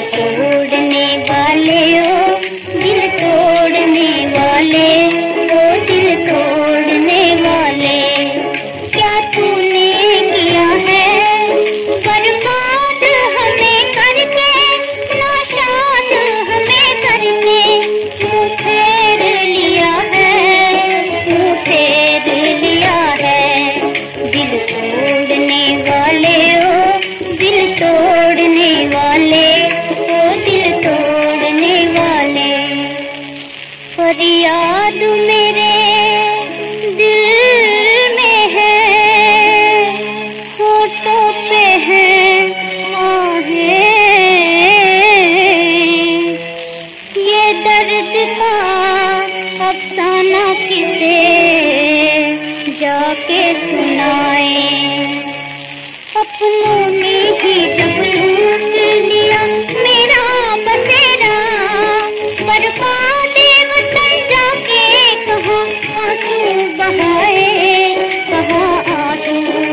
तोड़ने वाले ओ दिल तोड़ने वाले, ओ दिल तोड़ने वाले। क्या तूने किया है? बर्बाद हमें करके नाशाद हमें करके मुँह फेर लिया है मुँह फेर लिया है। दिल तोड़ने वाले ओ दिल तोड़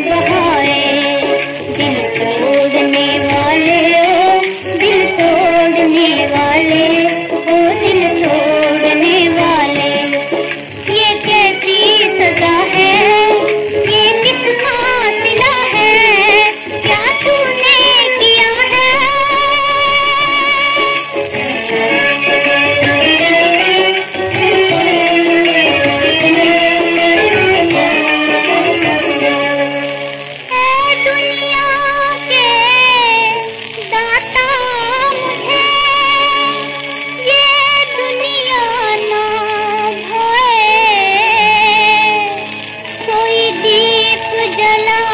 बहाए दिल तोड़ने वाले Narayanam